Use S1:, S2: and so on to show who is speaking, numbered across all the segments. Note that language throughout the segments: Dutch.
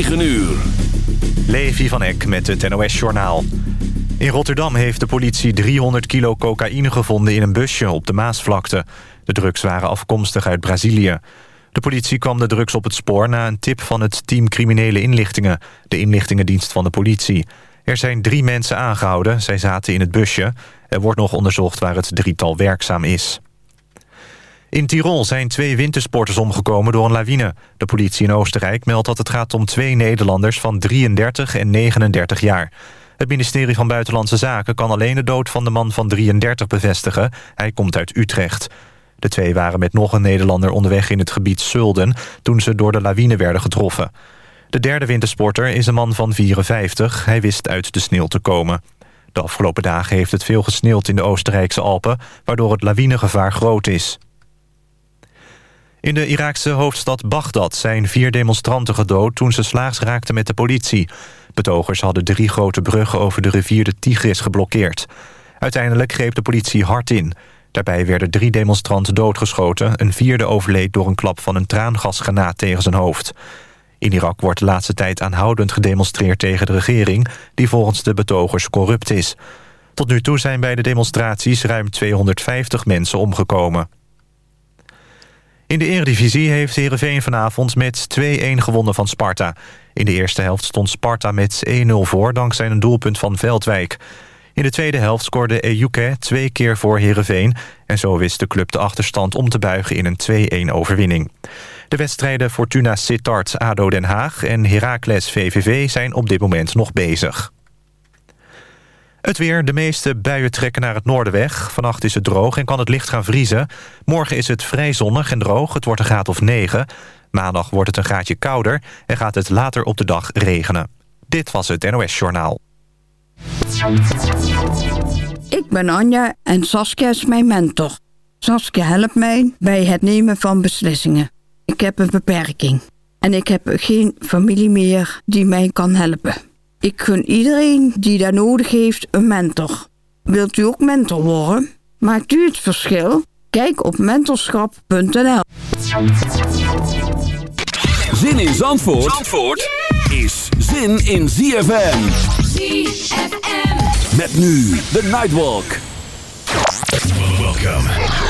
S1: 9 uur.
S2: Levi van Eck met het NOS-journaal. In Rotterdam heeft de politie 300 kilo cocaïne gevonden in een busje op de Maasvlakte. De drugs waren afkomstig uit Brazilië. De politie kwam de drugs op het spoor na een tip van het team criminele inlichtingen... de inlichtingendienst van de politie. Er zijn drie mensen aangehouden, zij zaten in het busje. Er wordt nog onderzocht waar het drietal werkzaam is. In Tirol zijn twee wintersporters omgekomen door een lawine. De politie in Oostenrijk meldt dat het gaat om twee Nederlanders van 33 en 39 jaar. Het ministerie van Buitenlandse Zaken kan alleen de dood van de man van 33 bevestigen. Hij komt uit Utrecht. De twee waren met nog een Nederlander onderweg in het gebied Sulden... toen ze door de lawine werden getroffen. De derde wintersporter is een man van 54. Hij wist uit de sneeuw te komen. De afgelopen dagen heeft het veel gesneeuwd in de Oostenrijkse Alpen... waardoor het lawinegevaar groot is. In de Iraakse hoofdstad Bagdad zijn vier demonstranten gedood... toen ze slaags raakten met de politie. Betogers hadden drie grote bruggen over de rivier de Tigris geblokkeerd. Uiteindelijk greep de politie hard in. Daarbij werden drie demonstranten doodgeschoten. Een vierde overleed door een klap van een traangasgranaat tegen zijn hoofd. In Irak wordt de laatste tijd aanhoudend gedemonstreerd tegen de regering... die volgens de betogers corrupt is. Tot nu toe zijn bij de demonstraties ruim 250 mensen omgekomen. In de Eredivisie heeft Heerenveen vanavond met 2-1 gewonnen van Sparta. In de eerste helft stond Sparta met 1-0 voor... dankzij een doelpunt van Veldwijk. In de tweede helft scoorde Ejuke twee keer voor Heerenveen... en zo wist de club de achterstand om te buigen in een 2-1 overwinning. De wedstrijden Fortuna Sittard ADO Den Haag en Heracles VVV zijn op dit moment nog bezig. Het weer. De meeste buien trekken naar het noorden weg. Vannacht is het droog en kan het licht gaan vriezen. Morgen is het vrij zonnig en droog. Het wordt een graad of 9. Maandag wordt het een graadje kouder en gaat het later op de dag regenen. Dit was het NOS Journaal.
S3: Ik ben Anja en Saskia is mijn mentor. Saskia helpt mij bij het nemen van beslissingen. Ik heb een beperking en ik heb geen familie meer die mij kan helpen. Ik gun iedereen die daar nodig heeft een mentor. Wilt u ook mentor worden? Maakt u het verschil? Kijk op mentorschap.nl
S1: Zin in Zandvoort, Zandvoort is zin in ZFM. ZFM. Met nu de Nightwalk.
S4: Welcome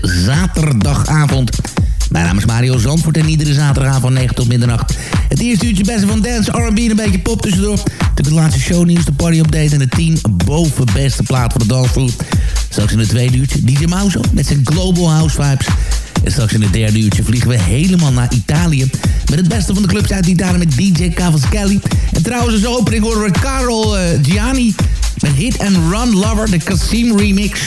S5: Zaterdagavond. Mijn naam is Mario Zandvoort en iedere zaterdagavond van 9 tot middernacht. Het eerste uurtje beste van dance, R&B en een beetje pop tussendoor. De laatste shownieuws, de party update en de 10 boven beste plaat voor de dancevloer. Straks in het tweede uurtje DJ Mouse met zijn Global House Vibes. En straks in het derde uurtje vliegen we helemaal naar Italië. Met het beste van de clubs uit Italië met DJ Cavaschelli. En trouwens als opening horen we Carol uh, Gianni met Hit and Run Lover, de Casim remix.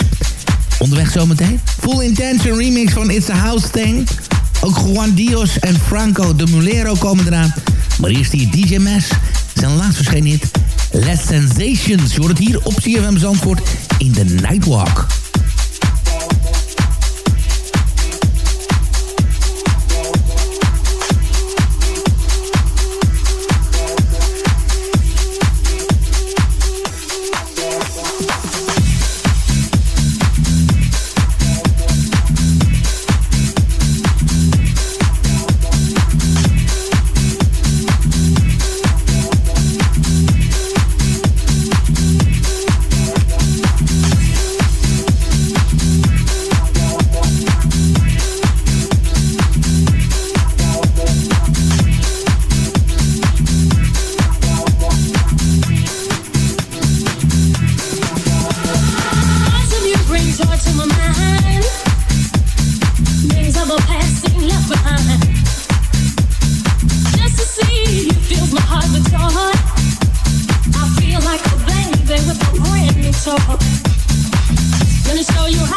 S5: Onderweg zometeen. Full Intention remix van It's a House Thing. Ook Juan Dios en Franco de Mulero komen eraan. Maar eerst hier DJ Mes. Zijn laatst verschenen hit. Less Sensations. Je hoort het hier op CFM Zandvoort in de Nightwalk.
S6: talk. Let
S5: me show you how.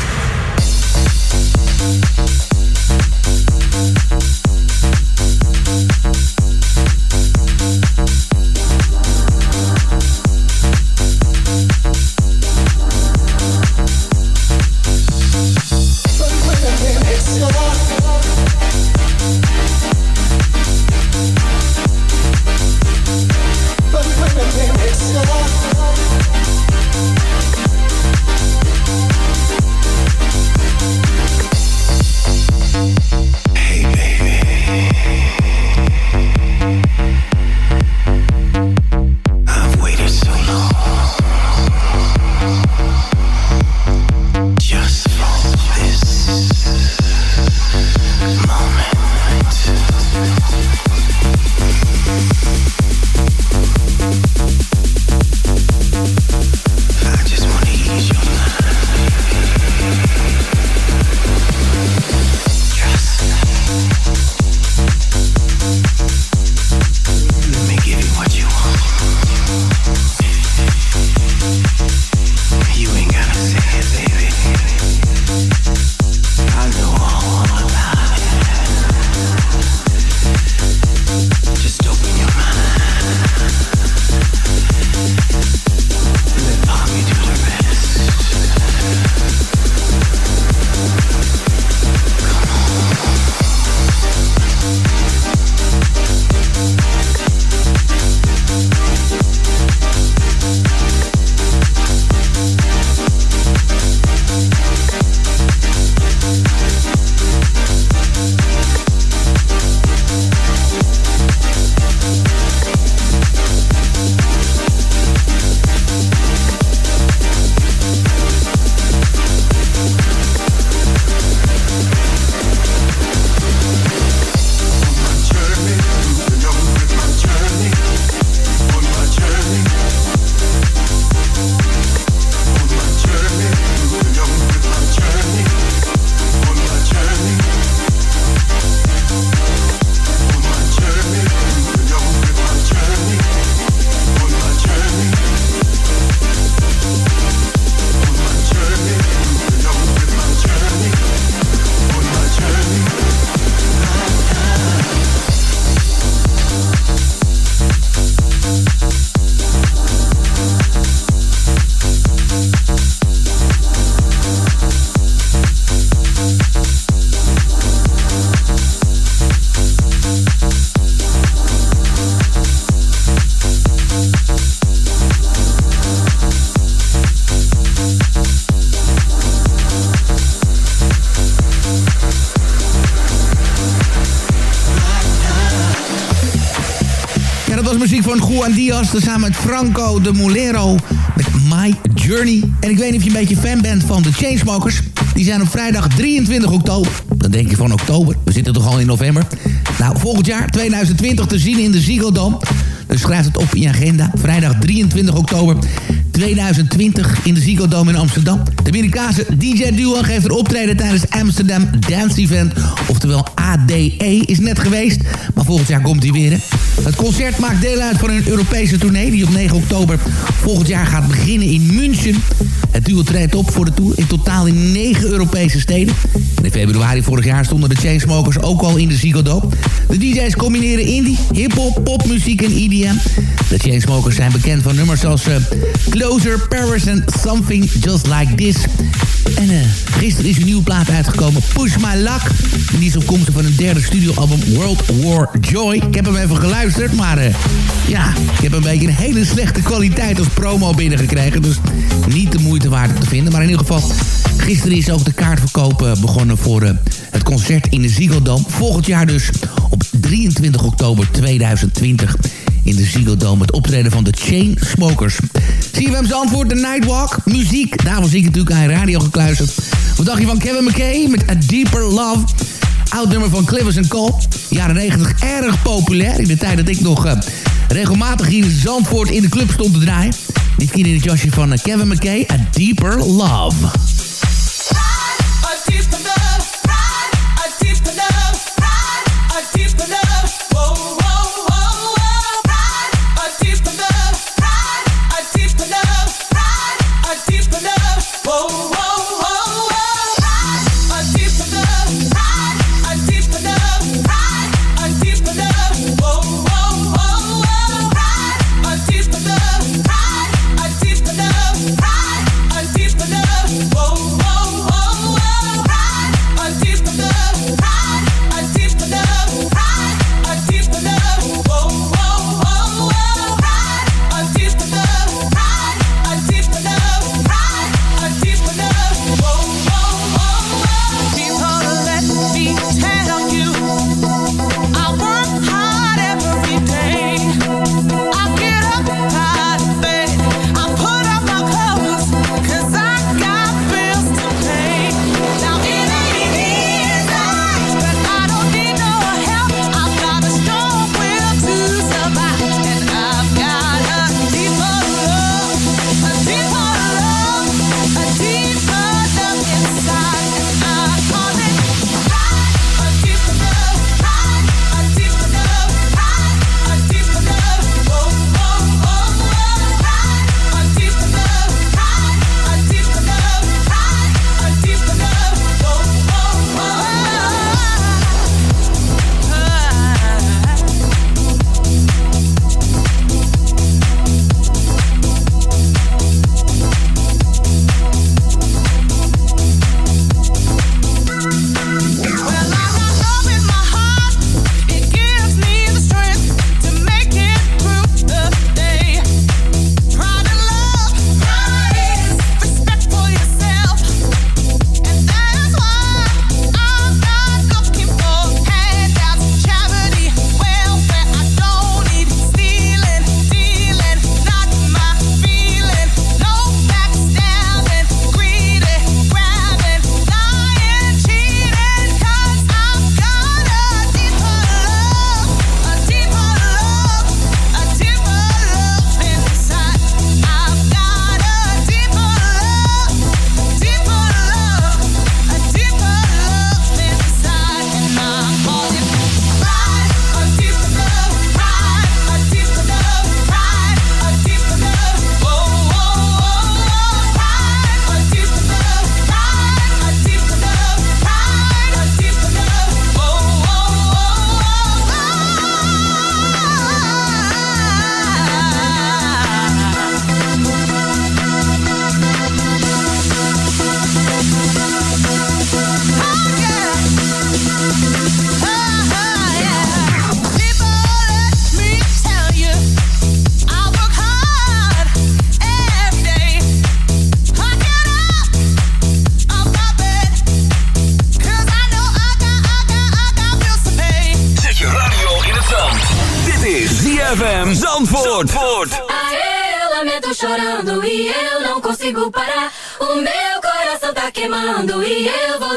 S5: Diaz... samen met Franco de Mulero met My Journey. En ik weet niet of je een beetje fan bent van de Chainsmokers. Die zijn op vrijdag 23 oktober. Dan denk je van oktober. We zitten toch al in november. Nou, volgend jaar 2020 te zien in de Ziggo. Dus schrijf het op in je agenda. Vrijdag 23 oktober 2020 in de Ziggo in Amsterdam. De Amerikaanse DJ Duo geeft er optreden tijdens Amsterdam Dance Event. Oftewel ADE is net geweest. Maar volgend jaar komt hij weer. Het concert maakt deel uit van een Europese tournee... die op 9 oktober volgend jaar gaat beginnen in München. Het duo treedt op voor de tour in totaal in 9 Europese steden. in februari vorig jaar stonden de Chainsmokers ook al in de Ziggo Dome. De DJ's combineren indie, hip-hop, popmuziek en EDM. De Chainsmokers zijn bekend van nummers als uh, Closer, Paris en Something Just Like This. En uh, gisteren is een nieuwe plaat uitgekomen, Push My Luck. En die is opkomstig van een derde studioalbum, World War Joy. Ik heb hem even geluisterd, maar uh, ja, ik heb een beetje een hele slechte kwaliteit als promo binnengekregen. Dus niet de moeite waard te vinden. Maar in ieder geval, gisteren is ook de kaartverkoop begonnen voor het concert in de Ziggo Dome. Volgend jaar dus op 23 oktober 2020 in de Ziggo. Het optreden van de Chainsmokers. CFM's antwoord, de Nightwalk. Muziek, daar was ik natuurlijk aan radio gekluisterd. Wat dacht je van Kevin McKay met A Deeper Love? Oud nummer van Clivers Cole. Jaren 90 erg populair. In de tijd dat ik nog uh, regelmatig hier in Zandvoort in de club stond te draaien. Dit keer in het jasje van uh, Kevin McKay, A Deeper Love.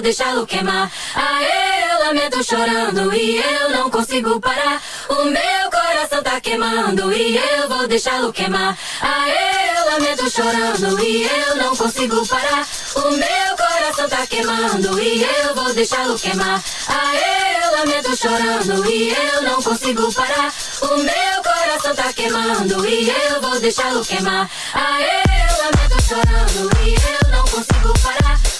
S7: Deixá-lo queimar. Aê, eu lamento chorando e eu não consigo parar. O meu coração tá queimando e eu vou deixá-lo queimar. Aê, eu lamento chorando e eu não consigo parar. O meu coração tá queimando e eu vou deixá-lo queimar. Aê, eu lamento chorando e eu não consigo parar. O meu coração tá queimando e eu vou deixá-lo queimar. Aê, eu lamento chorando e eu não consigo parar.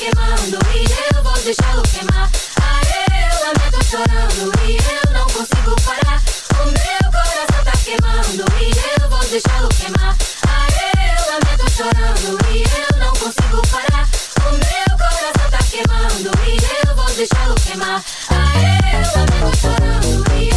S7: Queimando e eu vou deixá-lo queimar. Aê, eu lamento chorando e eu não consigo parar. O meu coração tá queimando e eu vou deixá-lo queimar. Aê, eu lamento chorando e eu não consigo parar. O meu coração tá queimando e eu vou deixá-lo queimar. Aê, eu lamento chorando e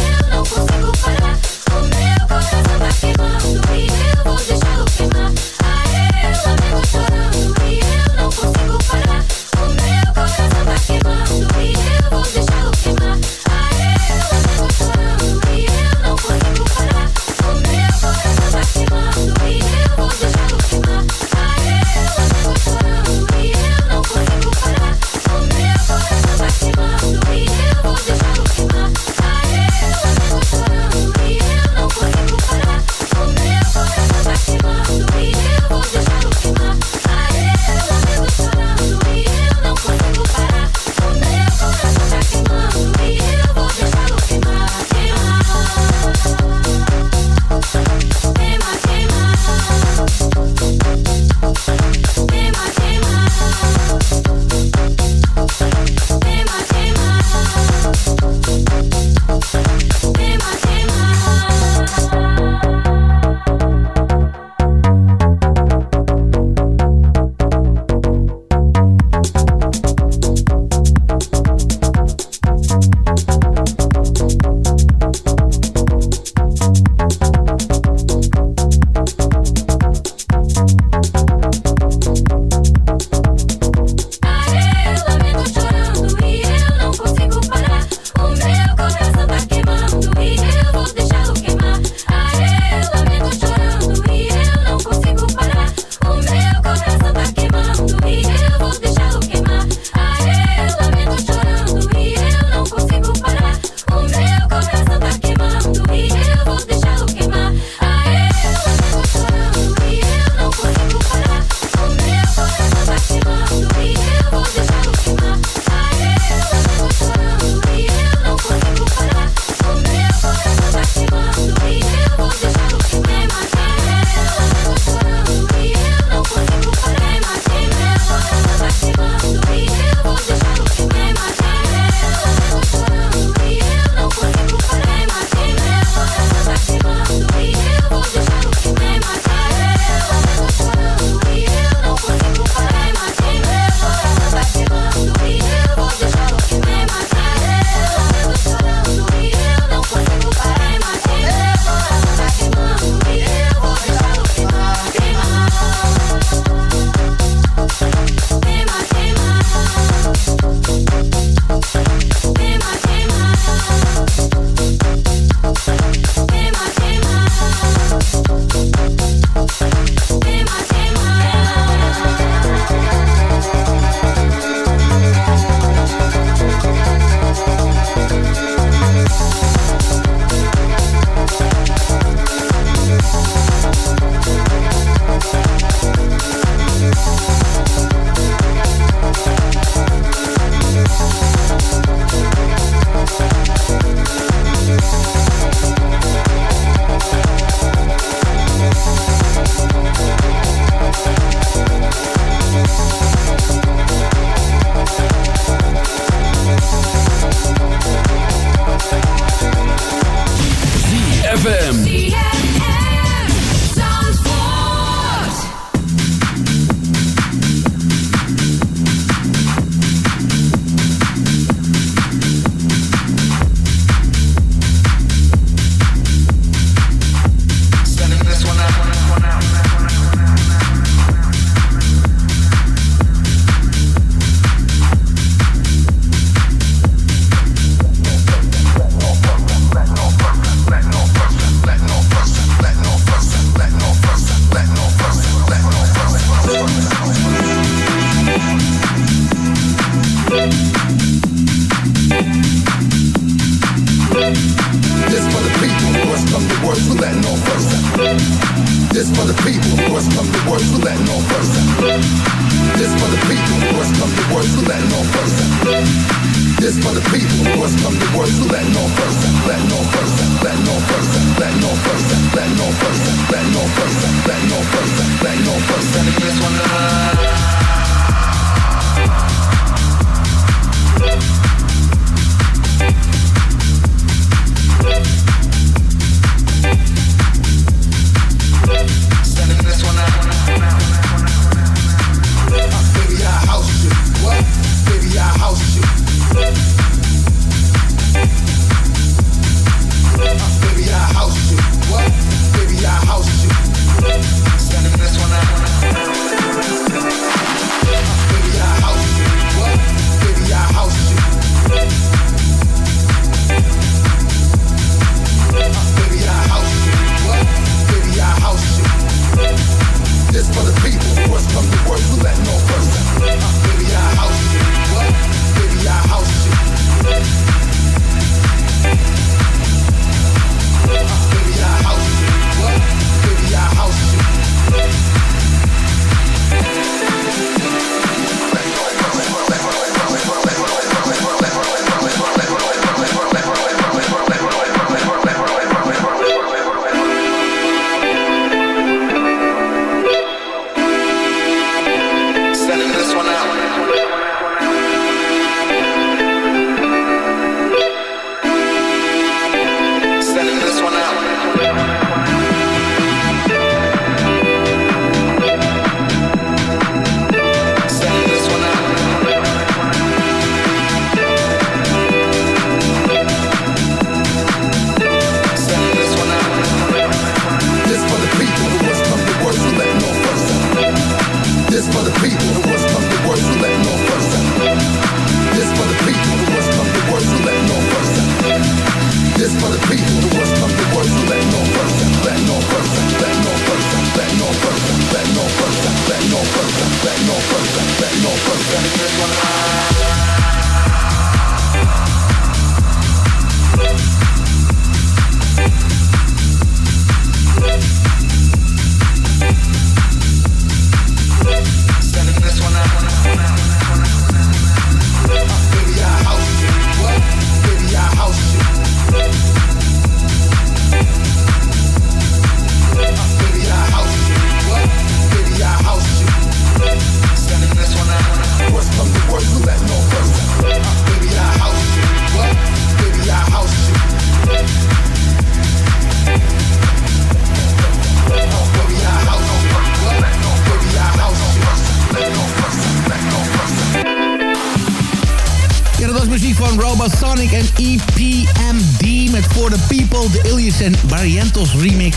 S7: voor the People, de Ilias en Barrientos remix.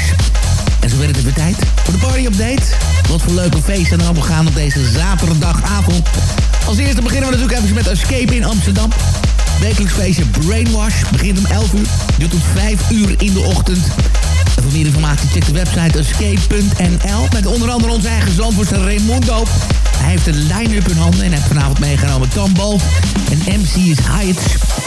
S7: En zo werd het weer tijd voor de party update. Wat voor leuke feesten er allemaal gaan op
S8: deze zaterdagavond. Als eerste beginnen we natuurlijk even met Escape in Amsterdam. Wekelijks feestje Brainwash begint om 11 uur, duurt tot 5 uur in de ochtend. En voor meer informatie check de website escape.nl met onder andere onze eigen zandvoortse Raimundo.
S5: Hij heeft een line-up in handen en heeft vanavond meegenomen Tom en MC is Hyatt.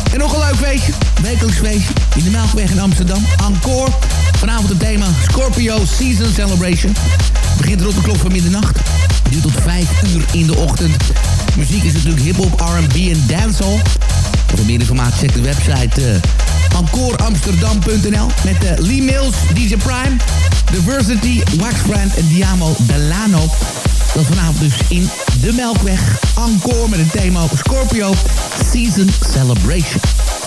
S5: En nog een leuk feestje. Wekelijks feestje. In de Melkweg in Amsterdam. Encore. Vanavond het thema Scorpio Season Celebration. Begint rond de klok van middernacht. Duurt tot 5 uur in de ochtend. Muziek is natuurlijk hip-hop, RB en dancehall. Voor meer informatie check de website uh, encoreamsterdam.nl met uh, Lee Mills, DJ Prime, Diversity, Waxbrand en Diamo Delano. Dat vanavond dus in de Melkweg. Encore met het thema Scorpio Season Celebration.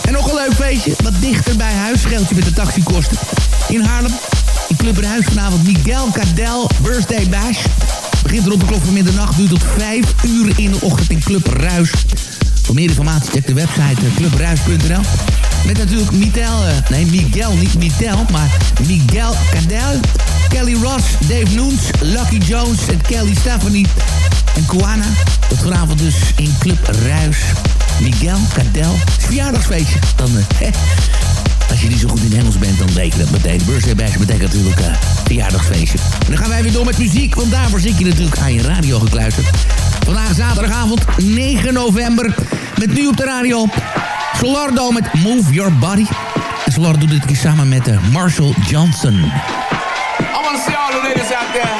S5: En nog een leuk feestje, wat dichter bij huis. Geldje met de taxikosten. In Haarlem, in Club Huis vanavond Miguel Cadel Birthday Bash. Begint rond de klok van middernacht, duurt tot 5 uur in de ochtend in Club Ruis. Voor meer informatie check de website eh, clubruis.nl. Met natuurlijk Miguel, uh, nee Miguel, niet Miguel, maar Miguel Cadel, Kelly Ross, Dave Noons, Lucky Jones en Kelly Stephanie. en Kuana. Dat vanavond dus in Club Ruis. Miguel Cadel. Verjaardagsfeestje. Dan, uh, als je niet zo goed in Engels bent, dan betekent dat meteen. Birthday Bash betekent natuurlijk uh, verjaardagsfeestje. Dan gaan wij weer door met muziek, want daarvoor zit je natuurlijk aan je radio gekluisterd. Vandaag zaterdagavond 9 november. Met nu op de radio Solardo met Move Your Body. En Solardo doet dit keer samen met uh, Marshall Johnson. I
S9: want to see all the ladies out there.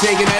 S9: Shaking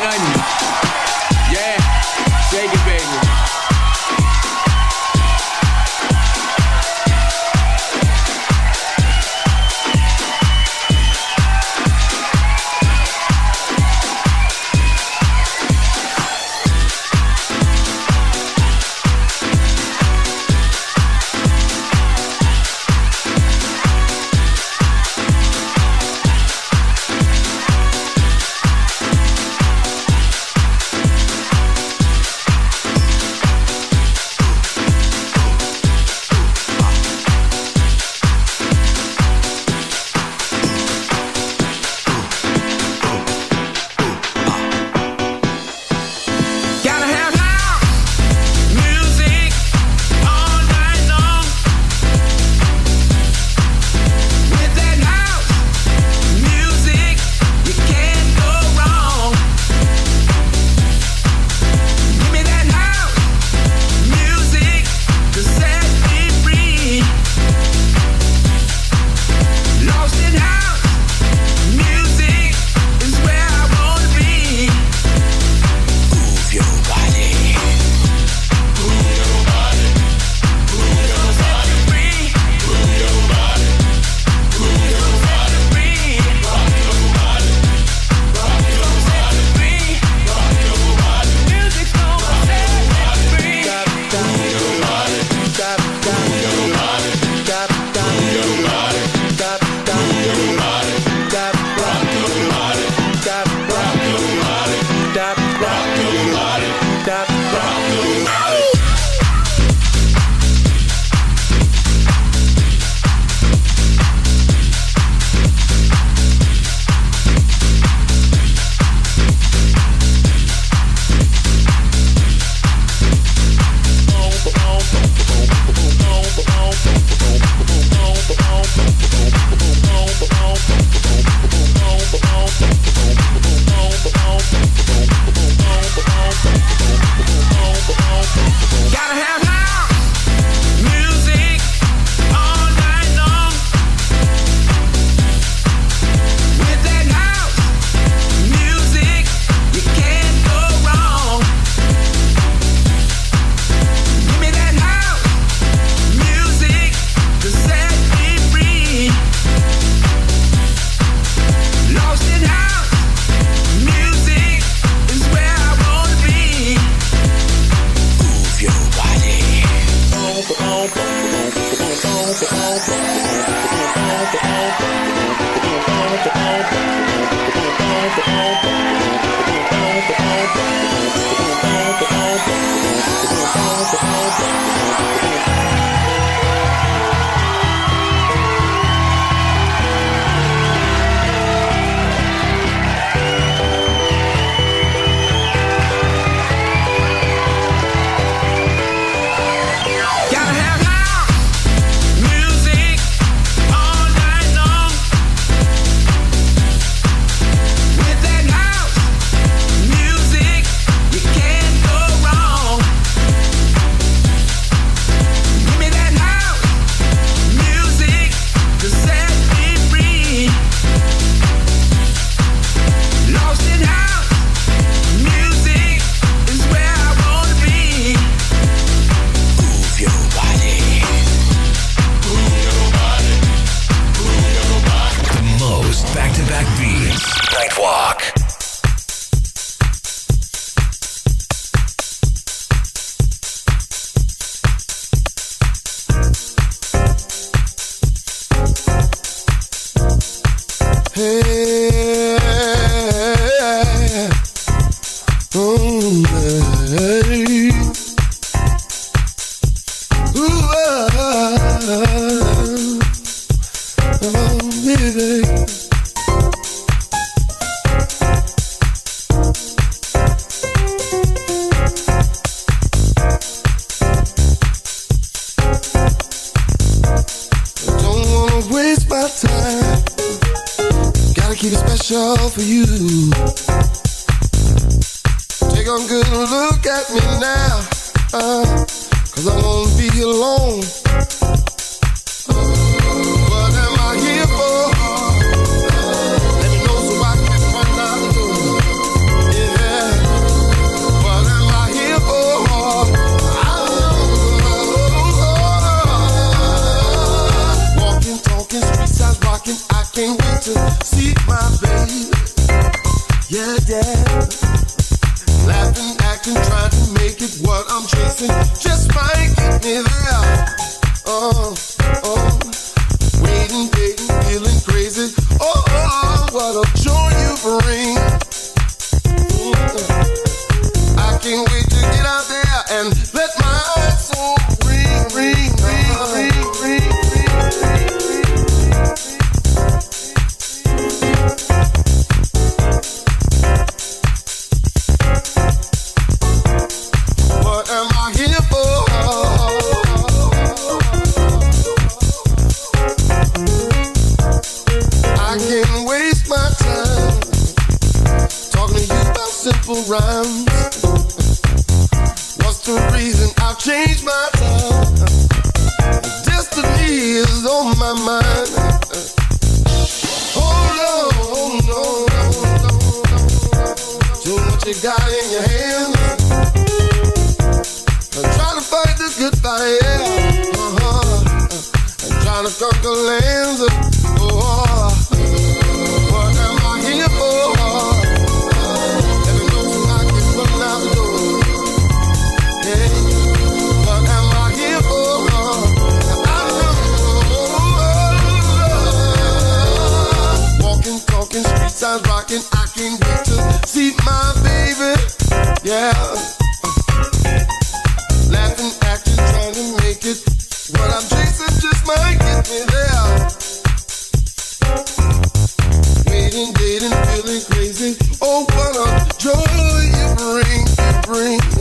S10: spring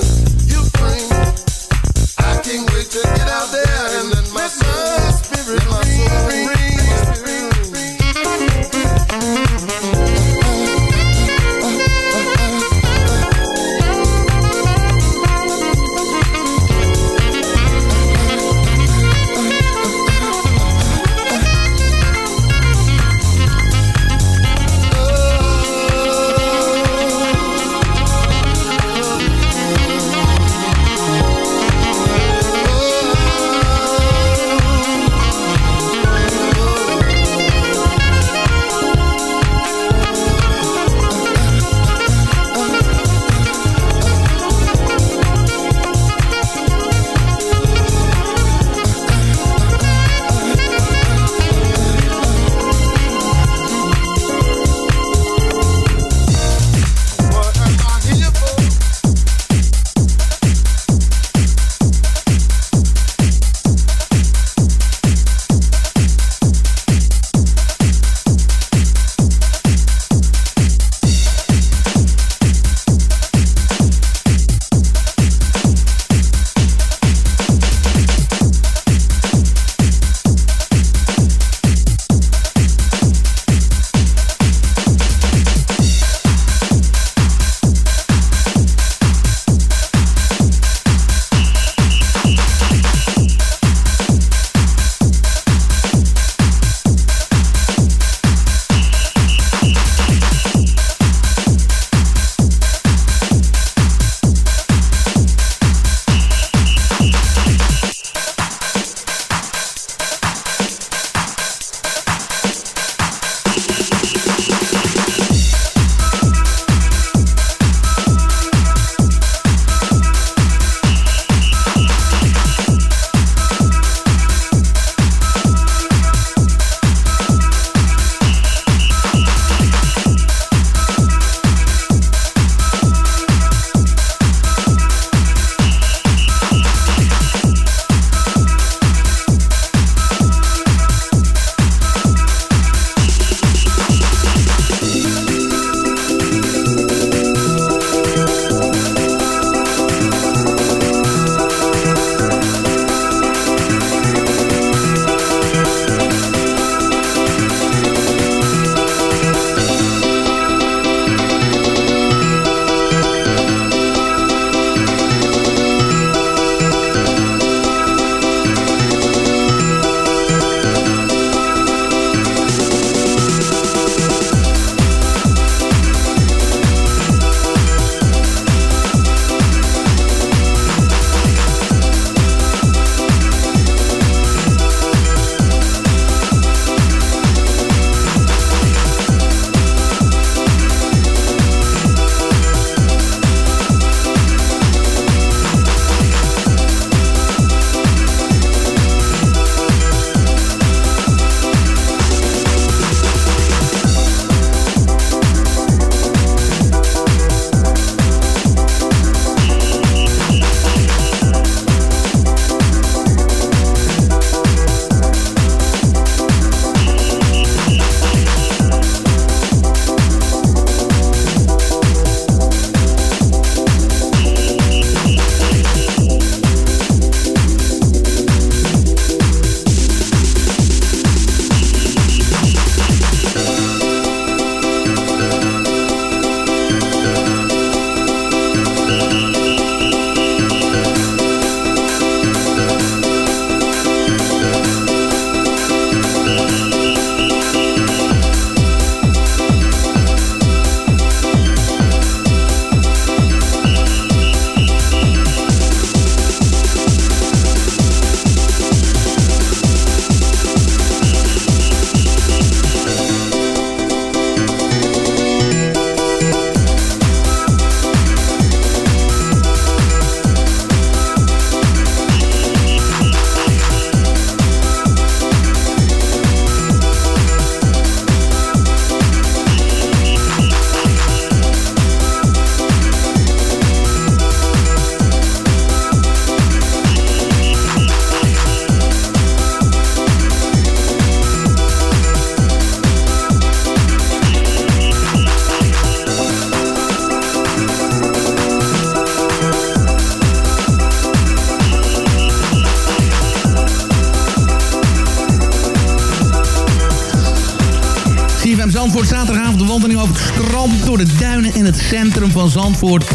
S5: Zandvoort.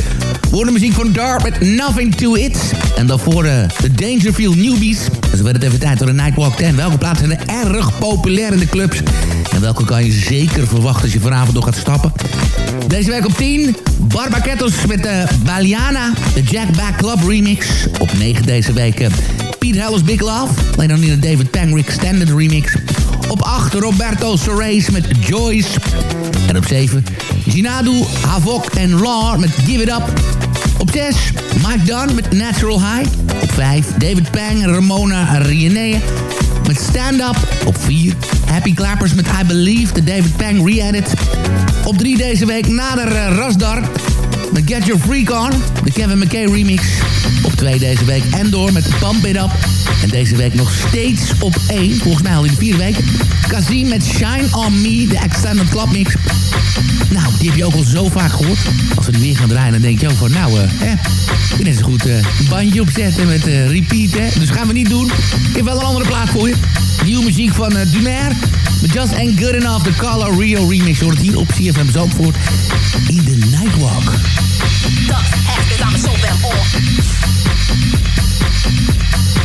S5: Voor de muziek van Dark met Nothing To It. En daarvoor uh, de Dangerfield Newbies. Dus werd het even tijd voor de Nightwalk 10. Welke plaatsen zijn er erg populair in de clubs? En welke kan je zeker verwachten als je vanavond nog gaat stappen? Deze week op 10, Barbaketos met de Baliana, de Jack Back Club remix. Op 9 deze week, uh, Heller's Big Love. Alleen dan in de David Pangrick Standard remix. Op 8 Roberto Soares met Joyce. En op 7 Ginadu, Havok en Law met Give It Up. Op 6 Mike Dunn met Natural High. Op 5 David Pang Ramona Rienee met Stand Up. Op 4 Happy Clappers met I Believe, de David Pang re-edit. Op 3 deze week Nader uh, Rasdar met Get Your Freak On, de Kevin McKay remix. Op 2 deze week Endor met Pump It Up. En deze week nog steeds op 1, volgens mij al in de vierde week. Kazim met Shine On Me, de Extended Club Mix. Nou, die heb je ook al zo vaak gehoord. Als we die weer gaan draaien, dan denk je ook van, nou, uh, hè, net zo goed uh, een bandje opzetten met uh, repeat, hè. Dus gaan we niet doen. Ik heb wel een andere plaat voor je. Nieuwe muziek van Dumer. Just Ain't Good Enough, de Color Rio remix. Je hoort het hier op CFM Zandvoort in de Nightwalk.
S11: Hackers, I'm so on.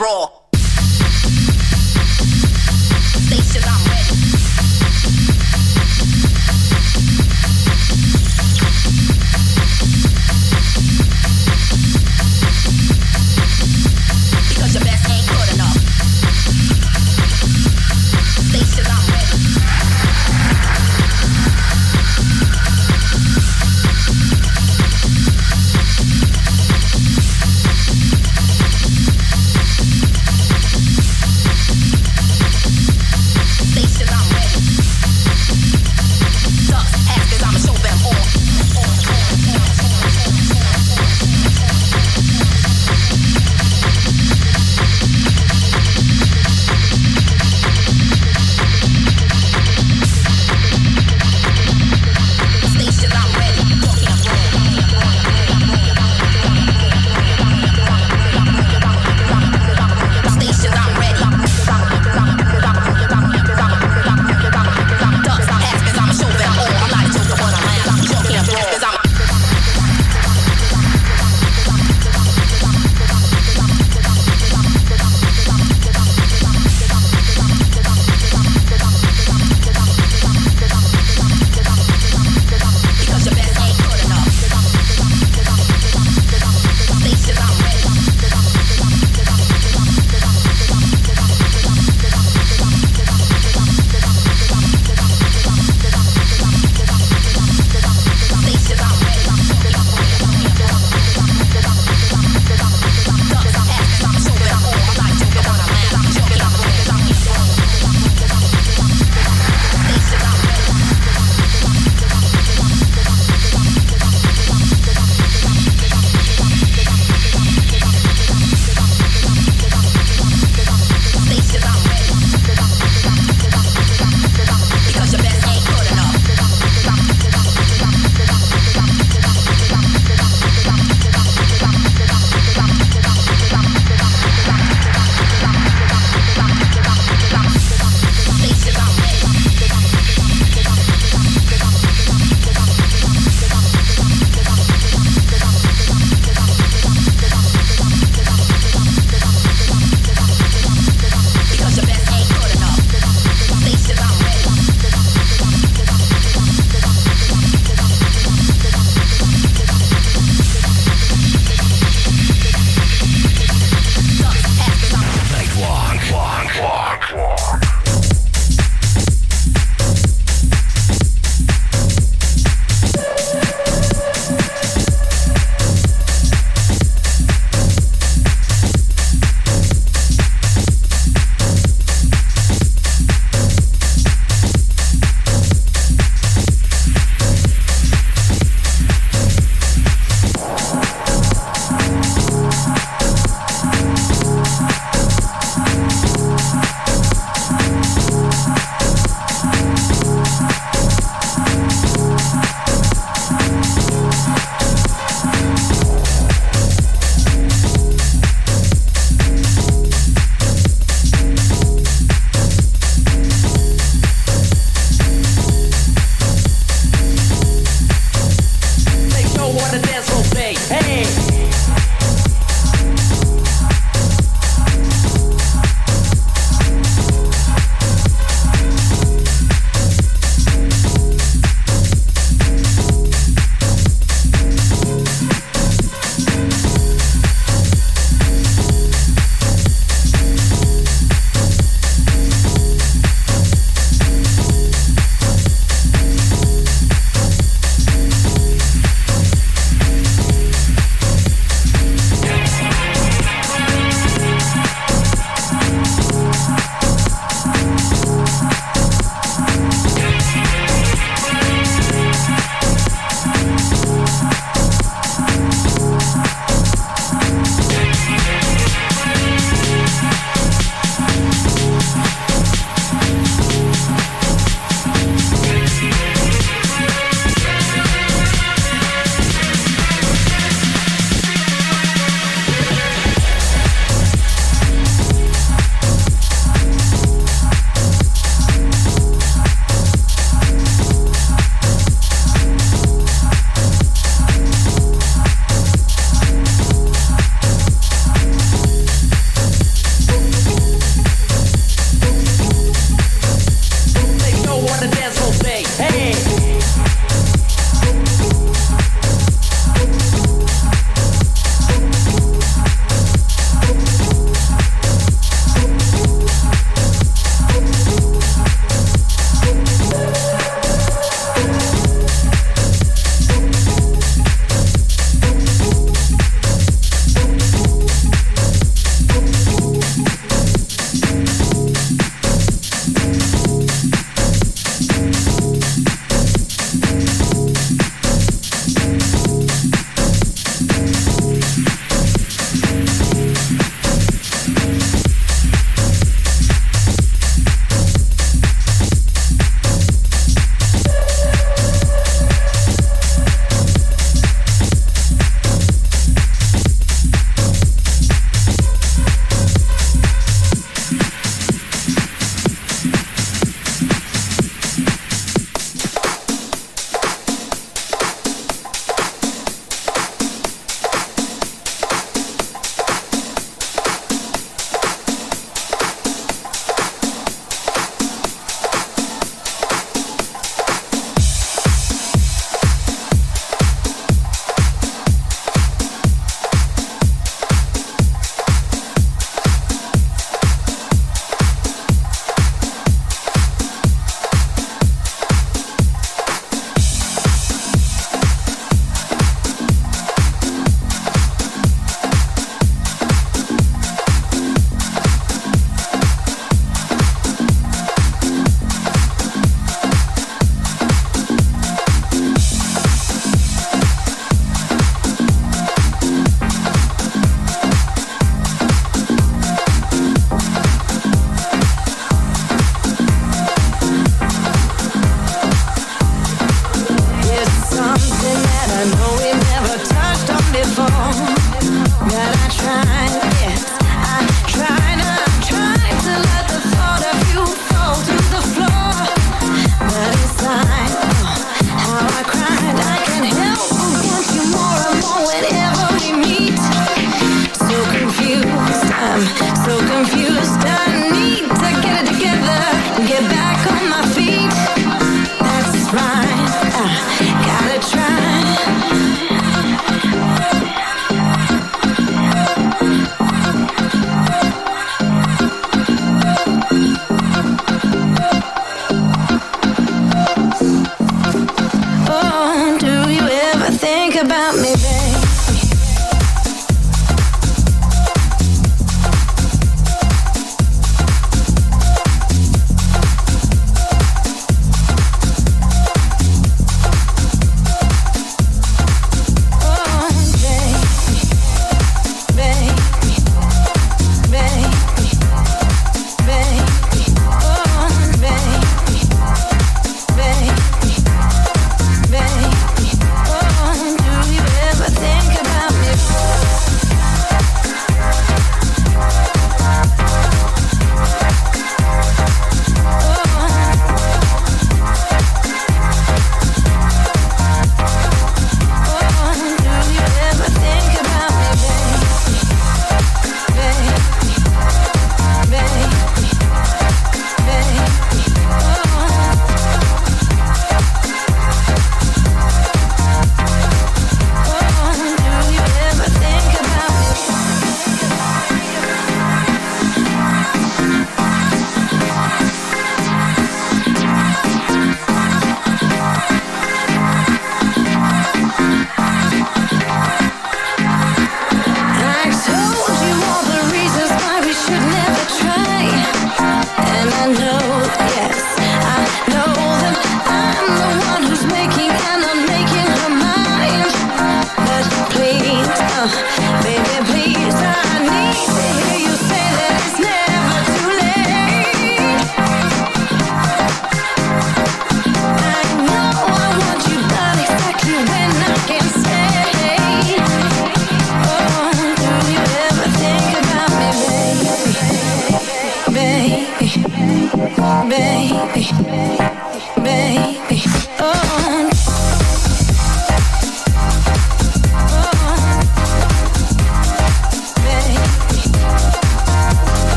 S5: bro.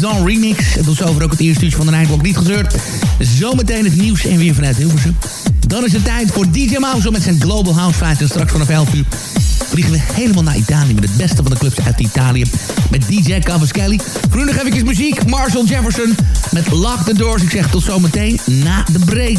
S5: Cezanne remix. En tot zover ook het eerste uurtje van de Nightwalk niet gezeurd. Zometeen het nieuws en weer vanuit Hilversum. Dan is het tijd voor DJ Mouse met zijn Global House Flight. En straks vanaf 11 uur vliegen we helemaal naar Italië... met het beste van de clubs uit Italië. Met DJ Cavaschelli. Voor nu nog even muziek. Marshall Jefferson met Lock the Doors. Ik zeg tot zometeen na de break.